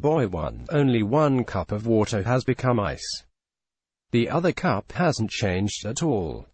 Boy 1. Only one cup of water has become ice. The other cup hasn't changed at all.